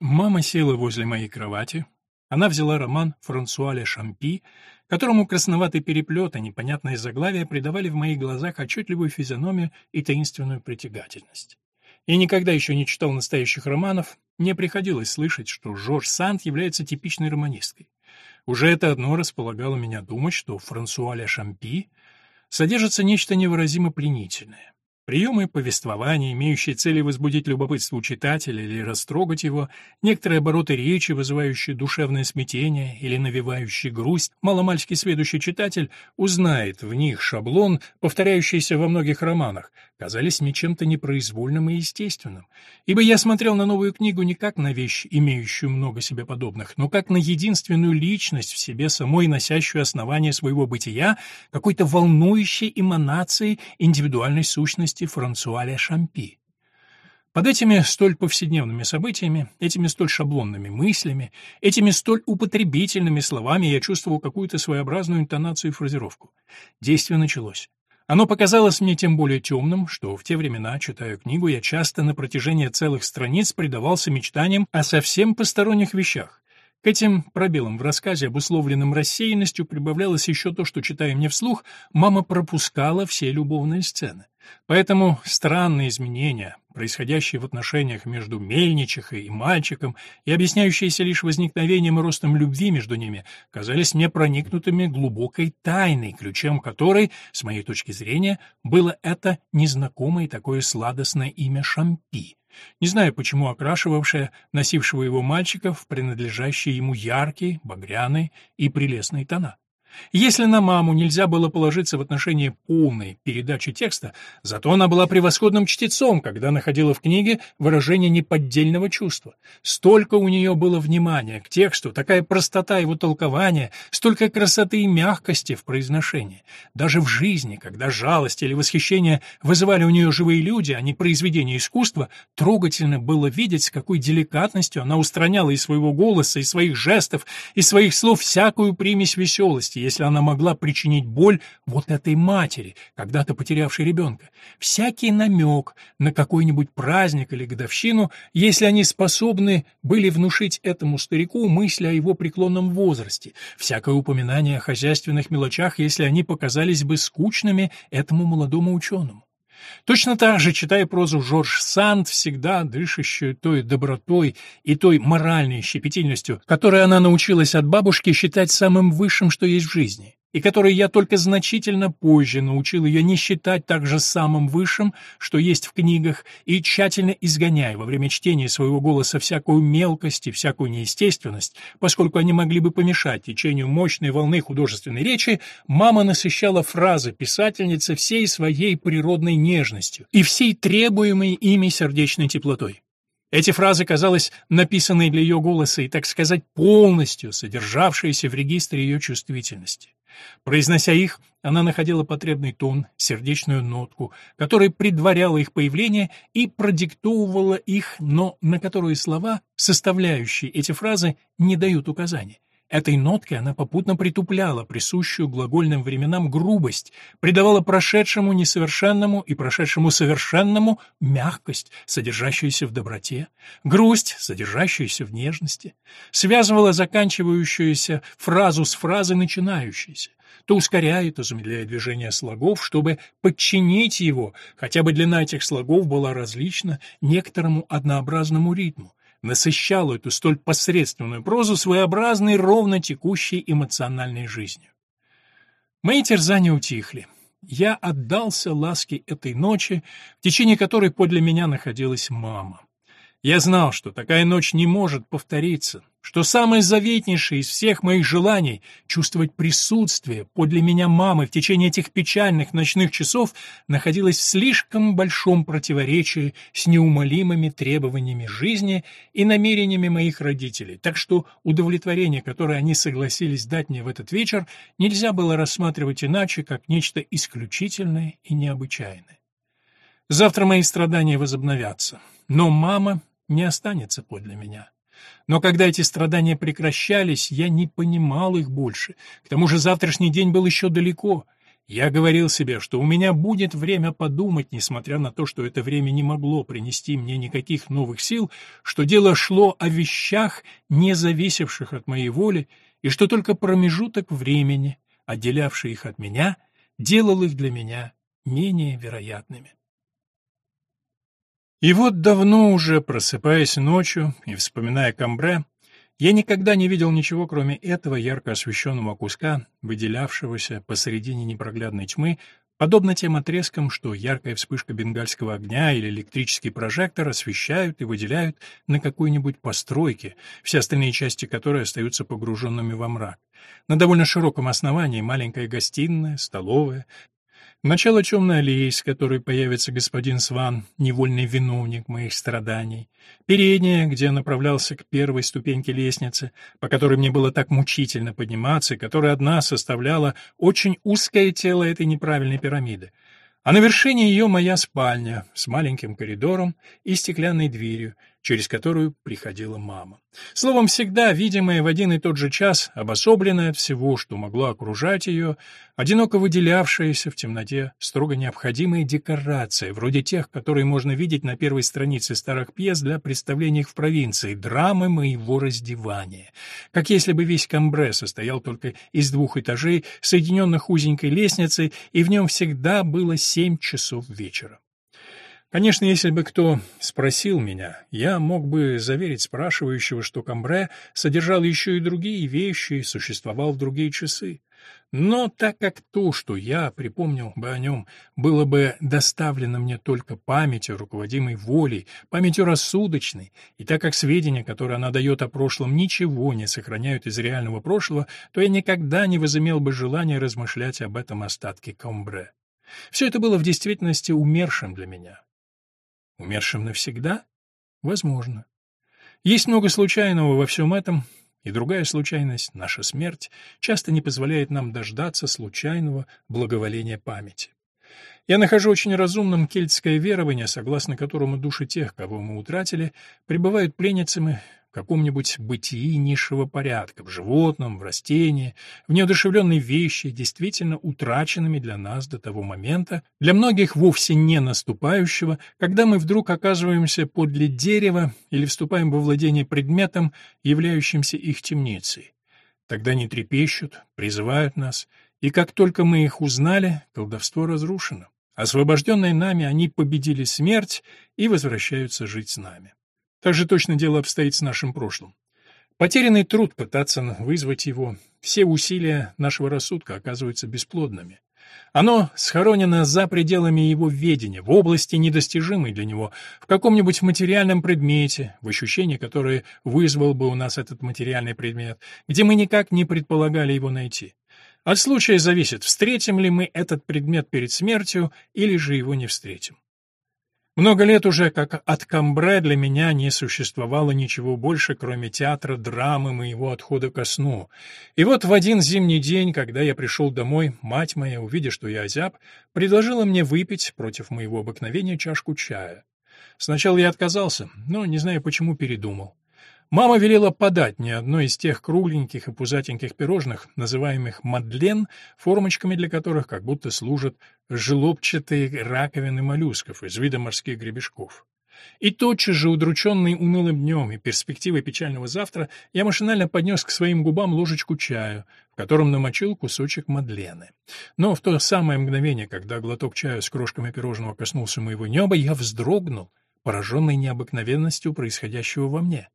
Мама села возле моей кровати. Она взяла роман Франсуаля Шампи, которому красноватый переплет и непонятное заглавие придавали в моих глазах отчетливую физиономию и таинственную притягательность. Я никогда еще не читал настоящих романов, мне приходилось слышать, что Жорж Санд является типичной романисткой. Уже это одно располагало меня думать, что в Франсуаля Шампи содержится нечто невыразимо пленительное. Приемы повествования, имеющие цели возбудить любопытство у читателя или растрогать его, некоторые обороты речи, вызывающие душевное смятение или навевающие грусть, маломальски сведущий читатель узнает в них шаблон, повторяющийся во многих романах, казались мне чем-то непроизвольным и естественным. Ибо я смотрел на новую книгу не как на вещь, имеющую много себе подобных, но как на единственную личность в себе самой, носящую основание своего бытия, какой-то волнующей эманацией индивидуальной сущности Франсуаля Шампи. Под этими столь повседневными событиями, этими столь шаблонными мыслями, этими столь употребительными словами я чувствовал какую-то своеобразную интонацию и фразировку. Действие началось. Оно показалось мне тем более темным, что в те времена, читая книгу, я часто на протяжении целых страниц предавался мечтаниям о совсем посторонних вещах. К этим пробелам в рассказе, обусловленным рассеянностью, прибавлялось еще то, что, читая мне вслух, мама пропускала все любовные сцены. Поэтому странные изменения, происходящие в отношениях между мельничихой и мальчиком и объясняющиеся лишь возникновением и ростом любви между ними, казались мне проникнутыми глубокой тайной, ключом которой, с моей точки зрения, было это незнакомое такое сладостное имя Шампи. Не знаю, почему окрашивавшее, носившего его мальчика в принадлежащие ему яркие, багряные и прелестные тона. Если на маму нельзя было положиться в отношении полной передачи текста, зато она была превосходным чтецом, когда находила в книге выражение неподдельного чувства. Столько у нее было внимания к тексту, такая простота его толкования, столько красоты и мягкости в произношении. Даже в жизни, когда жалость или восхищение вызывали у нее живые люди, а не произведения искусства, трогательно было видеть, с какой деликатностью она устраняла из своего голоса, из своих жестов, из своих слов всякую примесь веселости, если она могла причинить боль вот этой матери, когда-то потерявшей ребенка. Всякий намек на какой-нибудь праздник или годовщину, если они способны были внушить этому старику мысли о его преклонном возрасте, всякое упоминание о хозяйственных мелочах, если они показались бы скучными этому молодому ученому. Точно так же, читая прозу Жорж Санд, всегда дышащую той добротой и той моральной щепетильностью, которой она научилась от бабушки считать самым высшим, что есть в жизни и которой я только значительно позже научил ее не считать также самым высшим, что есть в книгах, и тщательно изгоняя во время чтения своего голоса всякую мелкость и всякую неестественность, поскольку они могли бы помешать течению мощной волны художественной речи, мама насыщала фразы писательницы всей своей природной нежностью и всей требуемой ими сердечной теплотой. Эти фразы, казалось, написанные для ее голоса и, так сказать, полностью содержавшиеся в регистре ее чувствительности. Произнося их, она находила потребный тон, сердечную нотку, которая предваряла их появление и продиктовывала их, но на которые слова, составляющие эти фразы, не дают указания. Этой ноткой она попутно притупляла присущую глагольным временам грубость, придавала прошедшему несовершенному и прошедшему совершенному мягкость, содержащуюся в доброте, грусть, содержащуюся в нежности, связывала заканчивающуюся фразу с фразой начинающейся, то ускоряя, то замедляя движение слогов, чтобы подчинить его, хотя бы длина этих слогов была различна некоторому однообразному ритму, насыщал эту столь посредственную прозу своеобразной ровно текущей эмоциональной жизнью. Мои терзания утихли. Я отдался ласке этой ночи, в течение которой подле меня находилась мама. Я знал, что такая ночь не может повториться, что самое заветнейшее из всех моих желаний — чувствовать присутствие подле меня мамы в течение этих печальных ночных часов находилось в слишком большом противоречии с неумолимыми требованиями жизни и намерениями моих родителей, так что удовлетворение, которое они согласились дать мне в этот вечер, нельзя было рассматривать иначе, как нечто исключительное и необычайное. Завтра мои страдания возобновятся, но мама не останется подле меня. Но когда эти страдания прекращались, я не понимал их больше. К тому же завтрашний день был еще далеко. Я говорил себе, что у меня будет время подумать, несмотря на то, что это время не могло принести мне никаких новых сил, что дело шло о вещах, не зависевших от моей воли, и что только промежуток времени, отделявший их от меня, делал их для меня менее вероятными. И вот давно уже, просыпаясь ночью и вспоминая Камбре, я никогда не видел ничего, кроме этого ярко освещенного куска, выделявшегося посередине непроглядной тьмы, подобно тем отрезкам, что яркая вспышка бенгальского огня или электрический прожектор освещают и выделяют на какой-нибудь постройке, все остальные части которой остаются погруженными во мрак. На довольно широком основании маленькая гостиная, столовая, Начало темной аллеи, с которой появится господин Сван, невольный виновник моих страданий. Передняя, где я направлялся к первой ступеньке лестницы, по которой мне было так мучительно подниматься, и которая одна составляла очень узкое тело этой неправильной пирамиды. А на вершине ее моя спальня с маленьким коридором и стеклянной дверью, через которую приходила мама. Словом, всегда видимая в один и тот же час, обособленная от всего, что могло окружать ее, одиноко выделявшаяся в темноте, строго необходимая декорация, вроде тех, которые можно видеть на первой странице старых пьес для представлений в провинции, драмы моего раздевания. Как если бы весь Камбре состоял только из двух этажей, соединенных узенькой лестницей, и в нем всегда было семь часов вечера. Конечно, если бы кто спросил меня, я мог бы заверить спрашивающего, что Камбре содержал еще и другие вещи, существовал в другие часы. Но так как то, что я припомнил бы о нем, было бы доставлено мне только памятью, руководимой волей, памятью рассудочной, и так как сведения, которые она дает о прошлом, ничего не сохраняют из реального прошлого, то я никогда не возымел бы желания размышлять об этом остатке Камбре. Все это было в действительности умершим для меня. Умершим навсегда? Возможно. Есть много случайного во всем этом, и другая случайность, наша смерть, часто не позволяет нам дождаться случайного благоволения памяти. Я нахожу очень разумным кельтское верование, согласно которому души тех, кого мы утратили, пребывают пленницами каком-нибудь бытии низшего порядка, в животном, в растении, в неодушевленной вещи, действительно утраченными для нас до того момента, для многих вовсе не наступающего, когда мы вдруг оказываемся подле дерева или вступаем во владение предметом, являющимся их темницей. Тогда они трепещут, призывают нас, и как только мы их узнали, колдовство разрушено. Освобожденные нами, они победили смерть и возвращаются жить с нами. Так же точно дело обстоит с нашим прошлым. Потерянный труд пытаться вызвать его, все усилия нашего рассудка оказываются бесплодными. Оно схоронено за пределами его ведения, в области недостижимой для него, в каком-нибудь материальном предмете, в ощущении, которое вызвал бы у нас этот материальный предмет, где мы никак не предполагали его найти. От случая зависит, встретим ли мы этот предмет перед смертью или же его не встретим. Много лет уже, как от Камбре, для меня не существовало ничего больше, кроме театра, драмы, моего отхода ко сну. И вот в один зимний день, когда я пришел домой, мать моя, увидя, что я озяб, предложила мне выпить против моего обыкновения чашку чая. Сначала я отказался, но, не знаю почему, передумал. Мама велела подать мне одно из тех кругленьких и пузатеньких пирожных, называемых мадлен, формочками для которых как будто служат желобчатые раковины моллюсков из вида морских гребешков. И тотчас же, удрученный унылым днем и перспективой печального завтра, я машинально поднес к своим губам ложечку чаю, в котором намочил кусочек мадлены. Но в то самое мгновение, когда глоток чая с крошками пирожного коснулся моего неба, я вздрогнул, пораженный необыкновенностью происходящего во мне.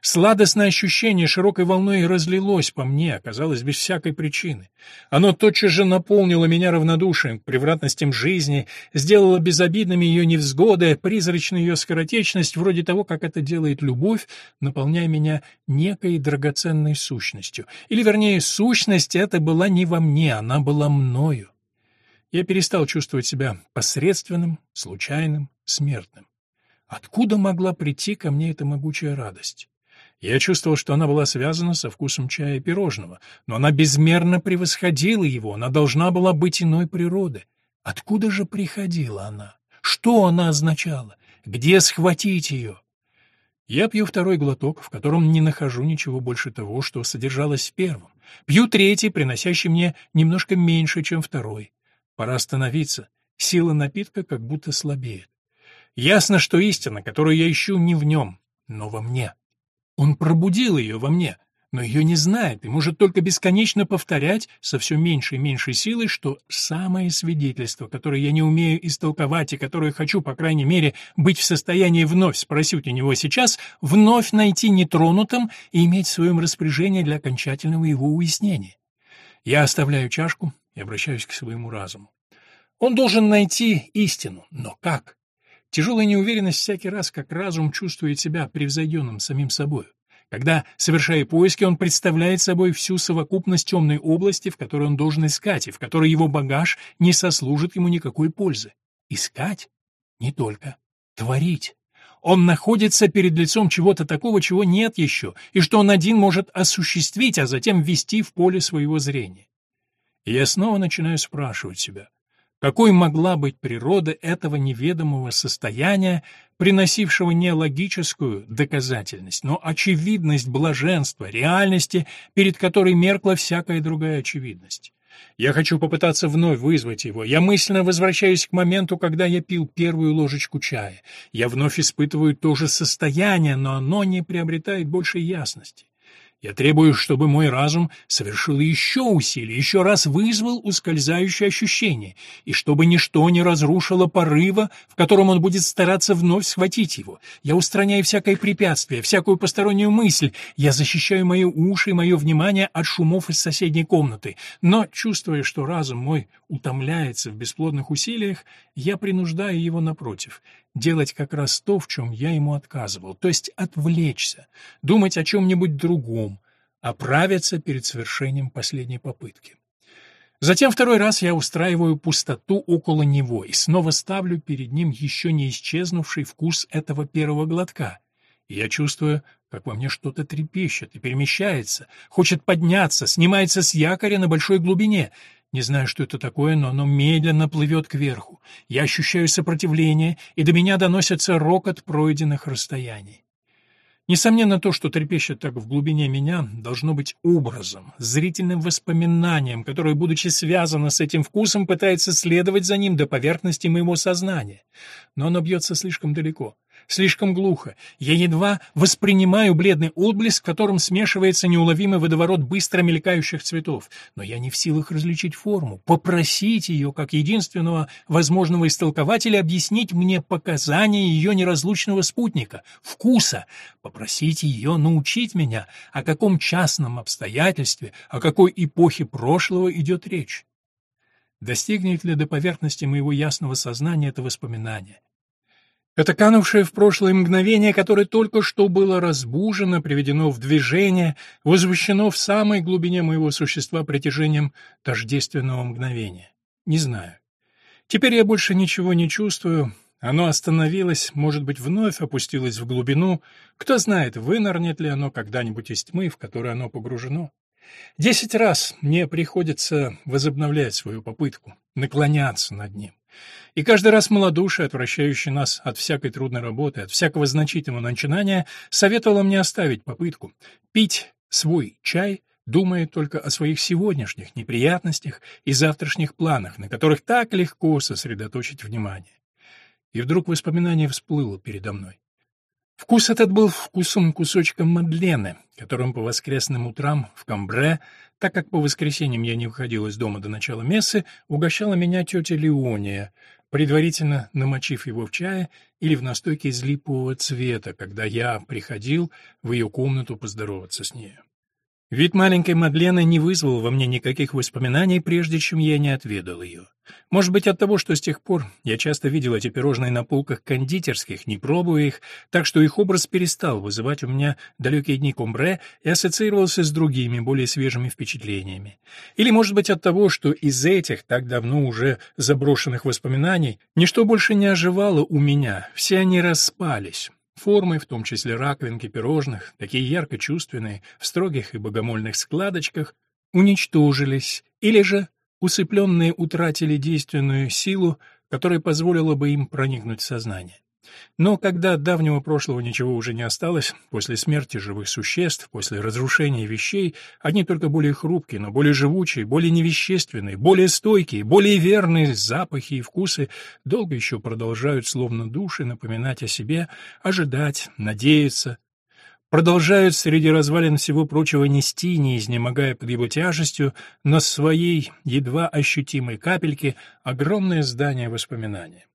Сладостное ощущение широкой волной разлилось по мне, оказалось без всякой причины. Оно тотчас же наполнило меня равнодушием к превратностям жизни, сделало безобидными ее невзгоды, призрачную ее скоротечность, вроде того, как это делает любовь, наполняя меня некой драгоценной сущностью. Или, вернее, сущность эта была не во мне, она была мною. Я перестал чувствовать себя посредственным, случайным, смертным. Откуда могла прийти ко мне эта могучая радость? Я чувствовал, что она была связана со вкусом чая и пирожного, но она безмерно превосходила его, она должна была быть иной природы. Откуда же приходила она? Что она означала? Где схватить ее? Я пью второй глоток, в котором не нахожу ничего больше того, что содержалось в первом. Пью третий, приносящий мне немножко меньше, чем второй. Пора остановиться. Сила напитка как будто слабеет. Ясно, что истина, которую я ищу, не в нем, но во мне. Он пробудил ее во мне, но ее не знает и может только бесконечно повторять со все меньшей и меньшей силой, что самое свидетельство, которое я не умею истолковать и которое хочу, по крайней мере, быть в состоянии вновь спросить у него сейчас, вновь найти нетронутым и иметь в своем распоряжении для окончательного его уяснения. Я оставляю чашку и обращаюсь к своему разуму. Он должен найти истину, но как? Тяжелая неуверенность всякий раз, как разум чувствует себя превзойденным самим собой когда, совершая поиски, он представляет собой всю совокупность темной области, в которой он должен искать, и в которой его багаж не сослужит ему никакой пользы. Искать? Не только. Творить. Он находится перед лицом чего-то такого, чего нет еще, и что он один может осуществить, а затем ввести в поле своего зрения. И я снова начинаю спрашивать себя, какой могла быть природа этого неведомого состояния, приносившего не логическую доказательность, но очевидность блаженства, реальности, перед которой меркла всякая другая очевидность. Я хочу попытаться вновь вызвать его. Я мысленно возвращаюсь к моменту, когда я пил первую ложечку чая. Я вновь испытываю то же состояние, но оно не приобретает большей ясности. Я требую, чтобы мой разум совершил еще усилие, еще раз вызвал ускользающее ощущение, и чтобы ничто не разрушило порыва, в котором он будет стараться вновь схватить его. Я устраняю всякое препятствие, всякую постороннюю мысль, я защищаю мои уши и мое внимание от шумов из соседней комнаты. Но, чувствуя, что разум мой утомляется в бесплодных усилиях, я принуждаю его напротив делать как раз то, в чем я ему отказывал, то есть отвлечься, думать о чем-нибудь другом, оправиться перед совершением последней попытки. Затем второй раз я устраиваю пустоту около него и снова ставлю перед ним еще не исчезнувший вкус этого первого глотка. И я чувствую, как во мне что-то трепещет и перемещается, хочет подняться, снимается с якоря на большой глубине, не знаю, что это такое, но оно медленно плывет кверху. Я ощущаю сопротивление, и до меня доносится рокот пройденных расстояний. Несомненно, то, что трепещет так в глубине меня, должно быть образом, зрительным воспоминанием, которое, будучи связано с этим вкусом, пытается следовать за ним до поверхности моего сознания. Но оно бьется слишком далеко слишком глухо. Я едва воспринимаю бледный отблеск, в котором смешивается неуловимый водоворот быстро мелькающих цветов. Но я не в силах различить форму, попросить ее, как единственного возможного истолкователя, объяснить мне показания ее неразлучного спутника, вкуса, попросить ее научить меня, о каком частном обстоятельстве, о какой эпохе прошлого идет речь. Достигнет ли до поверхности моего ясного сознания это воспоминание? Это канувшее в прошлое мгновение, которое только что было разбужено, приведено в движение, возвещено в самой глубине моего существа притяжением тождественного мгновения. Не знаю. Теперь я больше ничего не чувствую. Оно остановилось, может быть, вновь опустилось в глубину. Кто знает, вынырнет ли оно когда-нибудь из тьмы, в которую оно погружено. Десять раз мне приходится возобновлять свою попытку, наклоняться над ним. И каждый раз малодушие, отвращающее нас от всякой трудной работы, от всякого значительного начинания, советовало мне оставить попытку, пить свой чай, думая только о своих сегодняшних неприятностях и завтрашних планах, на которых так легко сосредоточить внимание. И вдруг воспоминание всплыло передо мной. Вкус этот был вкусом кусочка Мадлены, которым по воскресным утрам в Камбре, так как по воскресеньям я не выходил из дома до начала мессы, угощала меня тетя Леония, предварительно намочив его в чае или в настойке из липового цвета, когда я приходил в ее комнату поздороваться с нею. Вид маленькой Мадлены не вызвал во мне никаких воспоминаний, прежде чем я не отведал ее. Может быть, от того, что с тех пор я часто видел эти пирожные на полках кондитерских, не пробуя их, так что их образ перестал вызывать у меня далекие дни комбре и ассоциировался с другими, более свежими впечатлениями. Или, может быть, от того, что из этих так давно уже заброшенных воспоминаний ничто больше не оживало у меня, все они распались. Формы, в том числе раковинки пирожных, такие ярко чувственные, в строгих и богомольных складочках, уничтожились, или же, усыпленные, утратили действенную силу, которая позволила бы им проникнуть в сознание. Но когда от давнего прошлого ничего уже не осталось, после смерти живых существ, после разрушения вещей, они только более хрупкие, но более живучие, более невещественные, более стойкие, более верные запахи и вкусы долго еще продолжают, словно души, напоминать о себе, ожидать, надеяться, продолжают среди развалин всего прочего нести, не изнемогая под его тяжестью, на своей едва ощутимой капельке огромное здание воспоминания.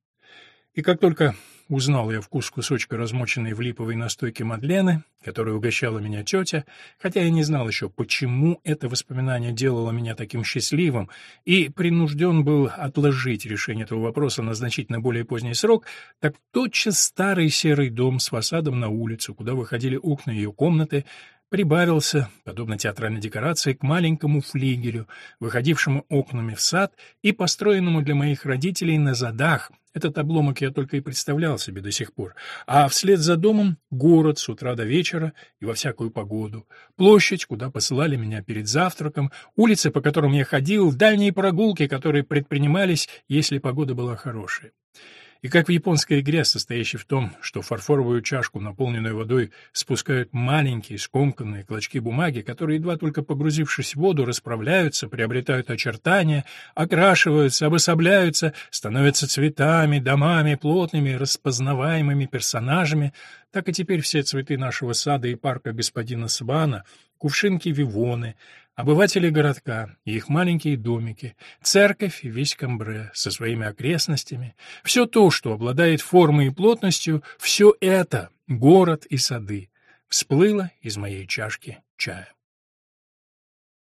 И как только Узнал я вкус кусочка размоченной в липовой настойке Мадлены, которой угощала меня тетя, хотя я не знал еще, почему это воспоминание делало меня таким счастливым, и принужден был отложить решение этого вопроса на значительно более поздний срок, так тотчас старый серый дом с фасадом на улицу, куда выходили окна ее комнаты, прибавился, подобно театральной декорации, к маленькому флигелю, выходившему окнами в сад и построенному для моих родителей на задах, этот обломок я только и представлял себе до сих пор. А вслед за домом — город с утра до вечера и во всякую погоду. Площадь, куда посылали меня перед завтраком, улицы, по которым я ходил, дальние прогулки, которые предпринимались, если погода была хорошая. И как в японской игре, состоящей в том, что фарфоровую чашку, наполненную водой, спускают маленькие скомканные клочки бумаги, которые, едва только погрузившись в воду, расправляются, приобретают очертания, окрашиваются, обособляются, становятся цветами, домами, плотными, распознаваемыми персонажами, так и теперь все цветы нашего сада и парка господина Свана, кувшинки Вивоны, обыватели городка и их маленькие домики, церковь и весь Камбре со своими окрестностями, все то, что обладает формой и плотностью, все это, город и сады, всплыло из моей чашки чая.